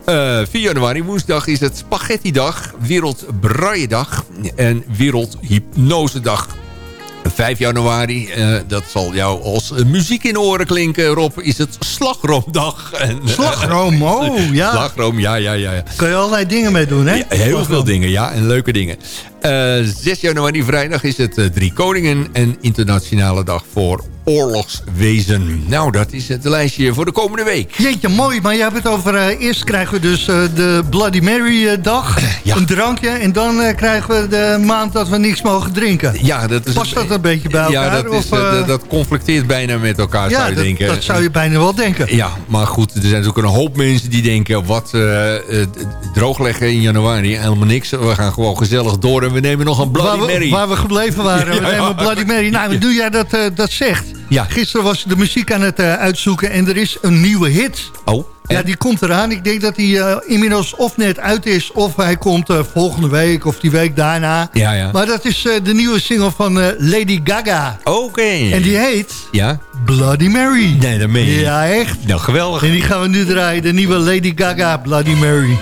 [SPEAKER 8] Eh 4 januari, woensdag, is het Spaghetti-dag, Wereldbraaiendag en Wereldhypnosedag. 5 januari, eh, dat zal jou als eh, muziek in de oren klinken, Rob, is het Slagroomdag. En, eh,
[SPEAKER 6] Slagroom, oh ja.
[SPEAKER 8] Slagroom, ja, ja, ja.
[SPEAKER 6] Kun je allerlei dingen mee doen, hè?
[SPEAKER 8] Ja, heel veel dingen, ja. En leuke dingen. Eh 6 januari, vrijdag, is het eh, Drie Koningen en Internationale Dag voor Oorlogswezen. Nou, dat is het lijstje voor de komende week.
[SPEAKER 6] Jeetje, mooi. Maar je hebt het over... eh, eerst krijgen we dus eh, de Bloody Mary-dag.
[SPEAKER 8] Ja.
[SPEAKER 6] Een drankje. En dan eh, krijgen we de maand dat we niks mogen drinken.
[SPEAKER 8] Ja, dat is
[SPEAKER 6] Past dat een beetje bij elkaar?
[SPEAKER 8] Ja, dat, is,
[SPEAKER 6] of, eh,
[SPEAKER 8] eh, dat- conflicteert bijna met elkaar,
[SPEAKER 6] ja,
[SPEAKER 8] zou je
[SPEAKER 6] dat,
[SPEAKER 8] denken.
[SPEAKER 6] dat zou je bijna wel denken.
[SPEAKER 8] Ja, maar goed, er zijn natuurlijk een hoop mensen die denken... wat eh, eh, droogleggen in januari, helemaal niks. We gaan gewoon gezellig door we nemen nog een Bloody
[SPEAKER 6] waar, we,
[SPEAKER 8] Mary.
[SPEAKER 6] waar we gebleven waren. We nemen Bloody Mary. Nou, nu jij dat, eh, dat zegt.
[SPEAKER 8] Ja.
[SPEAKER 6] Gisteren was de muziek aan het eh, uitzoeken en er is een nieuwe hit.
[SPEAKER 8] Oh,
[SPEAKER 6] Ja, die komt eraan. Ik denk dat hij eh, inmiddels of net uit is... of hij komt volgende week of die week daarna.
[SPEAKER 8] Ja, ja.
[SPEAKER 6] Maar dat is de nieuwe single van Lady Gaga.
[SPEAKER 8] Oké.
[SPEAKER 6] En die heet
[SPEAKER 8] Ja?
[SPEAKER 6] Bloody Mary.
[SPEAKER 8] Nee, dat meen je.
[SPEAKER 6] Ja, echt.
[SPEAKER 8] Nou, geweldig.
[SPEAKER 6] En die gaan we nu draaien. De nieuwe Lady Gaga, Bloody Mary.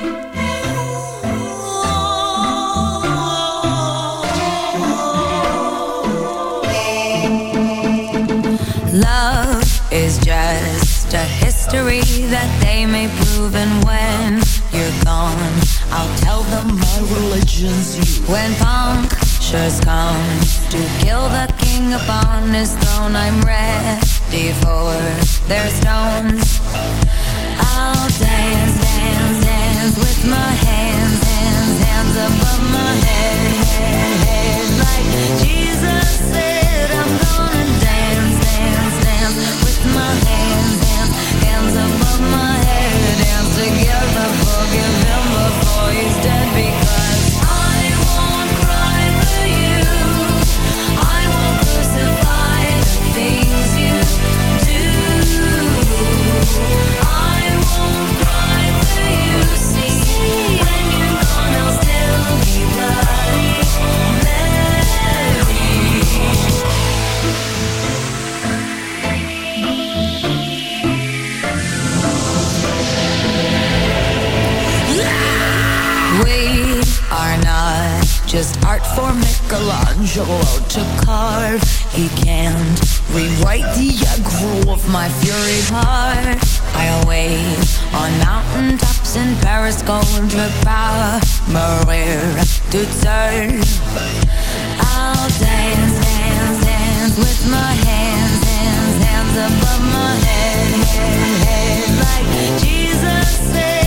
[SPEAKER 9] History that they may prove, and when you're gone, I'll tell them my religion's you. When punctures come to kill the king upon his throne, I'm ready for their stones. I'll dance, dance, dance with my hands, hands, hands above my head, head, head. Like Jesus together, forgive him before he's dead because just art for Michelangelo to carve. He can't rewrite the aggro of my fury heart. I wait on mountain tops in Paris, contre power, Maria to turn. I'll dance, dance, dance with my hands, hands hands above my head, head, head. Like Jesus said,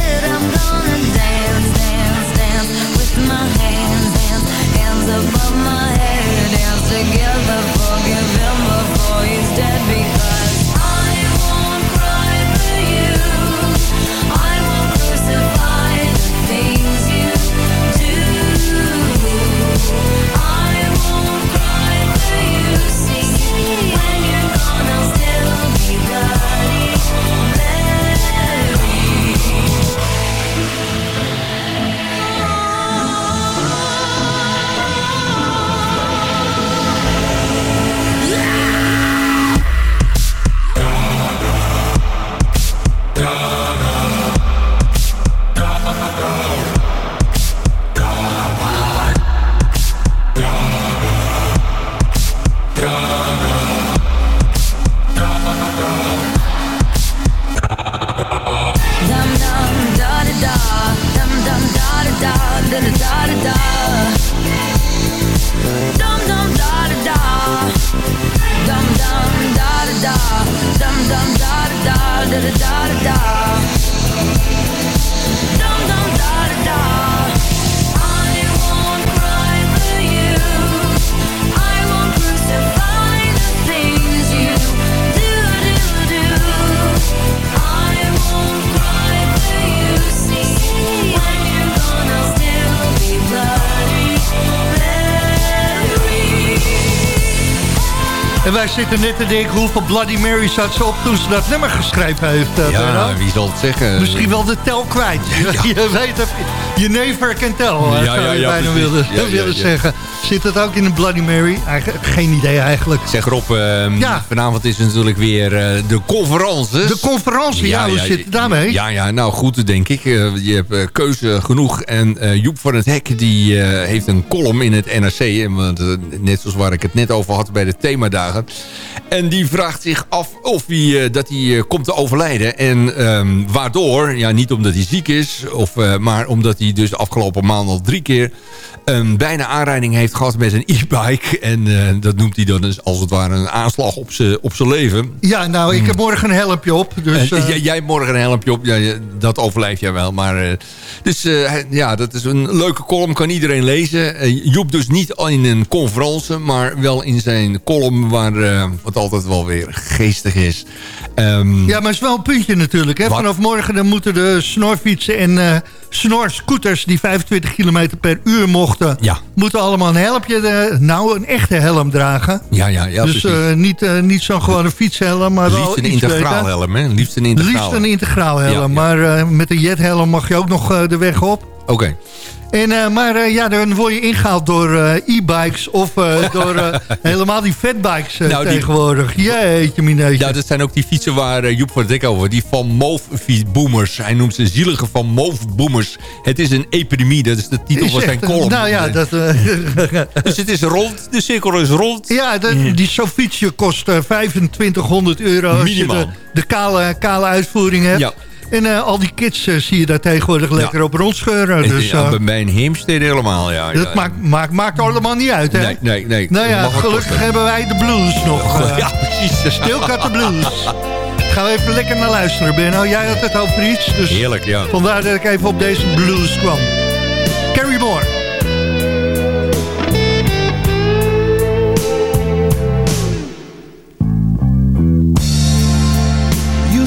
[SPEAKER 6] zitten net te denken hoeveel Bloody Mary zat ze op toen ze dat nummer geschreven heeft. eh,
[SPEAKER 8] Ja, wie zal het zeggen?
[SPEAKER 6] Misschien wel de tel kwijt. Je weet het. Je never can tell. eh,
[SPEAKER 8] Ja,
[SPEAKER 6] zou
[SPEAKER 8] ja,
[SPEAKER 6] je
[SPEAKER 8] ja,
[SPEAKER 6] bijna
[SPEAKER 8] precies.
[SPEAKER 6] willen, zeggen. Zit dat ook in een Bloody Mary? Eigenlijk geen idee eigenlijk.
[SPEAKER 8] Zeg Rob, ehm,
[SPEAKER 6] Ja.
[SPEAKER 8] vanavond is natuurlijk weer eh, de conferences.
[SPEAKER 6] De conferentie, ja, hoe zit het daarmee?
[SPEAKER 8] Ja, ja, nou goed denk ik. Eh, je hebt eh, keuze genoeg. En Joep van het Hek die, heeft een column in het NRC. Want, net zoals waar ik het net over had bij de themadagen. En die vraagt zich af of hij, dat hij komt te overlijden. En ehm, waardoor, ja niet omdat hij ziek is. Of, maar omdat hij dus de afgelopen maand al drie keer... een bijna aanrijding heeft gehad met een e-bike. En eh, dat noemt hij dan dus als het ware een aanslag op zijn op zijn leven.
[SPEAKER 6] Ja, nou, ik heb morgen een helpje op. Dus,
[SPEAKER 8] En
[SPEAKER 6] eh,
[SPEAKER 8] jij, jij hebt morgen een helmpje op. Ja, dat overleef jij wel. Maar, eh, dus eh, ja, dat is een leuke column. Kan iedereen lezen. Eh, Joep dus niet in een conferentie. Maar wel in zijn column. Waar, eh, wat altijd wel weer geestig is. Ehm,
[SPEAKER 6] Ja, maar het is wel een puntje natuurlijk. Hè?
[SPEAKER 8] Wat?
[SPEAKER 6] Vanaf morgen dan moeten de snorfietsen en eh snorscooters... die 25 km per uur mochten...
[SPEAKER 8] Ja.
[SPEAKER 6] moeten allemaal helmpje, eh, nou een echte helm dragen.
[SPEAKER 8] ja, ja, ja
[SPEAKER 6] dus eh, niet, eh, niet zo'n gewone fietshelm, maar wel
[SPEAKER 8] Liefst een
[SPEAKER 6] iets
[SPEAKER 8] integraal
[SPEAKER 6] beter.
[SPEAKER 8] helm, hè? Liefst een integraal
[SPEAKER 6] Liefst een
[SPEAKER 8] helm.
[SPEAKER 6] integraal helm.
[SPEAKER 8] Ja, ja.
[SPEAKER 6] Maar met een jethelm mag je ook nog de weg op.
[SPEAKER 8] Oké.
[SPEAKER 6] En, eh, maar eh, ja, dan word je ingehaald door eh, e-bikes of door helemaal die fatbikes
[SPEAKER 8] Nou, die-
[SPEAKER 6] tegenwoordig. Jeetje, mineetje.
[SPEAKER 8] Ja, dat zijn ook die fietsen waar Joep van Dek over. Die Van Moof boomers. Hij noemt ze zielige Van Moof boomers. Het is een epidemie. Dat is de titel
[SPEAKER 6] Is
[SPEAKER 8] van zijn column.
[SPEAKER 6] Nou ja, dat,
[SPEAKER 8] Dus het is rond. De cirkel is rond.
[SPEAKER 6] ja de, die zo'n fietsje kost eh, 2500 euro als je
[SPEAKER 8] Minimaal.
[SPEAKER 6] de, de kale, kale uitvoering hebt.
[SPEAKER 8] Ja.
[SPEAKER 6] En eh, al die kids eh, zie je daar tegenwoordig lekker op rondscheuren.
[SPEAKER 8] En,
[SPEAKER 6] Dus
[SPEAKER 8] ja,
[SPEAKER 6] eh,
[SPEAKER 8] bij mijn heemstede helemaal, ja.
[SPEAKER 6] dat
[SPEAKER 8] ja.
[SPEAKER 6] maakt, maakt, maakt allemaal niet uit, hè?
[SPEAKER 8] Nee, nee, nee.
[SPEAKER 6] Nou ja, gelukkig hebben wij de blues nog.
[SPEAKER 8] Ja, precies.
[SPEAKER 6] Stilkat de blues. Gaan we even lekker naar luisteren, Benno. Jij had het over iets, dus
[SPEAKER 8] Heerlijk, ja.
[SPEAKER 6] vandaar dat ik even op deze blues kwam. Carrie Moore.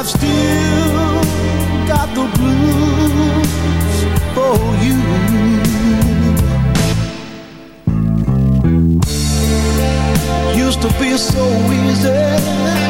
[SPEAKER 10] I've still got the blues for you. Used to so easy.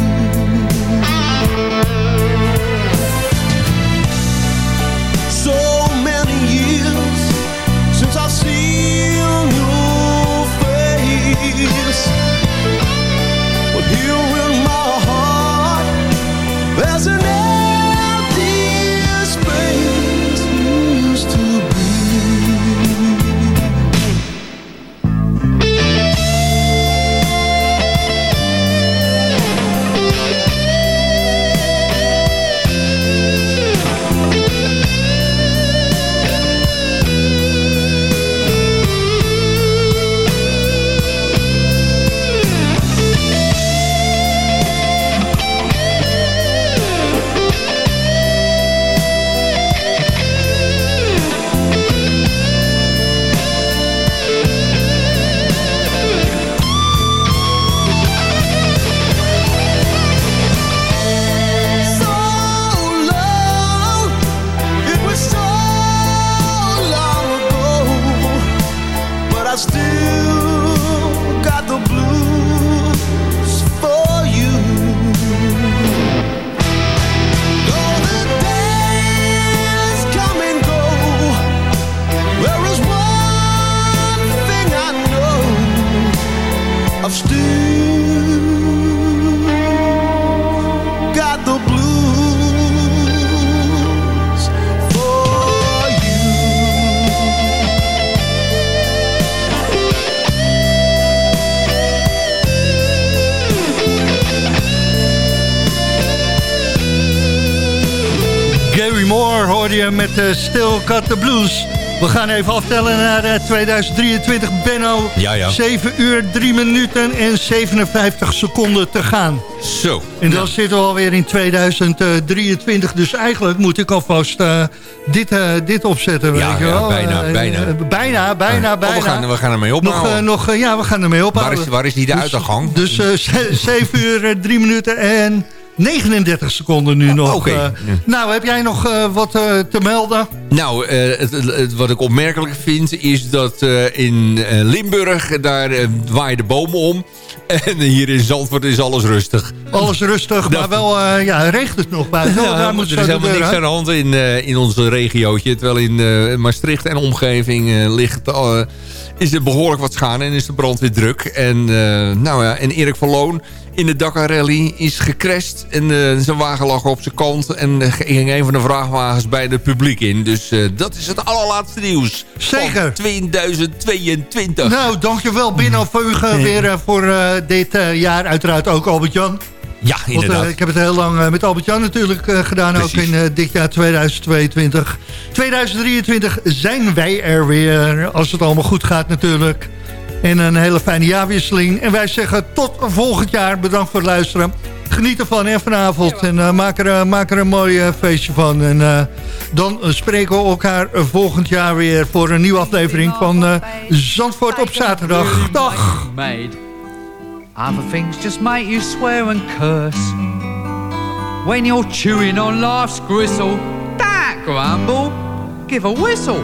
[SPEAKER 6] Met uh, Still Cut the Blues. We gaan even aftellen naar eh, 2023. Benno,
[SPEAKER 8] Ja, ja.
[SPEAKER 6] 7 uur, 3 minuten en 57 seconden te gaan.
[SPEAKER 8] Zo.
[SPEAKER 6] En dan zitten we alweer in 2023. Dus eigenlijk moet ik alvast eh, dit, eh, dit opzetten.
[SPEAKER 8] Ja,
[SPEAKER 6] weet je
[SPEAKER 8] ja,
[SPEAKER 6] wel.
[SPEAKER 8] bijna,
[SPEAKER 6] Eh,
[SPEAKER 8] bijna.
[SPEAKER 6] eh, bijna, bijna,
[SPEAKER 8] Oh,
[SPEAKER 6] bijna.
[SPEAKER 8] we, gaan, we gaan ermee
[SPEAKER 6] nog,
[SPEAKER 8] ophouden.
[SPEAKER 6] eh, nog, eh, ja, we gaan ermee ophouden.
[SPEAKER 8] waar, is, waar is die de uitgang?
[SPEAKER 6] Dus eh, ze- 7 uur, eh, 3 minuten en 39 seconden nu nog.
[SPEAKER 8] oké.
[SPEAKER 6] eh. Nou, heb jij nog eh, wat eh, te melden?
[SPEAKER 8] Nou, het, wat ik opmerkelijk vind is dat in Limburg, daar waaien de bomen om. En hier in Zandvoort is alles rustig.
[SPEAKER 6] Alles rustig, maar wel ja, regent het nog buiten.
[SPEAKER 8] Ja,
[SPEAKER 6] Daar moet
[SPEAKER 8] er is helemaal
[SPEAKER 6] deur
[SPEAKER 8] niks aan de hand in, in onze regiootje. Terwijl in Maastricht en omgeving ligt, is er behoorlijk wat schade en is de brand weer druk. En, nou ja, en Erik van Loon in de Dakar Rally is gecrashed. En eh, zijn wagen lag op zijn kant. En ging een van de vrachtwagens bij het publiek in. Dus eh, dat is het allerlaatste nieuws.
[SPEAKER 6] Zeker.
[SPEAKER 8] Van 2022.
[SPEAKER 6] Nou, dankjewel Binno Veugen weer eh, voor dit jaar. Uiteraard ook Albert-Jan.
[SPEAKER 8] ja,
[SPEAKER 6] Want,
[SPEAKER 8] inderdaad.
[SPEAKER 6] eh, ik heb het heel lang met Albert-Jan natuurlijk gedaan.
[SPEAKER 8] Precies.
[SPEAKER 6] Ook in dit jaar 2022. 2023 zijn wij er weer. Als het allemaal goed gaat natuurlijk. En een hele fijne jaarwisseling. En wij zeggen tot volgend jaar. Bedankt voor het luisteren. Geniet ervan hè, vanavond. En eh, maak, er, eh, maak er een mooi eh, feestje van. En eh, dan spreken we elkaar volgend jaar weer... voor een nieuwe aflevering van eh, Zandvoort op zaterdag. Dag!
[SPEAKER 12] Other things just make you swear and curse. When you're chewing on life's gristle, don't grumble, give a whistle.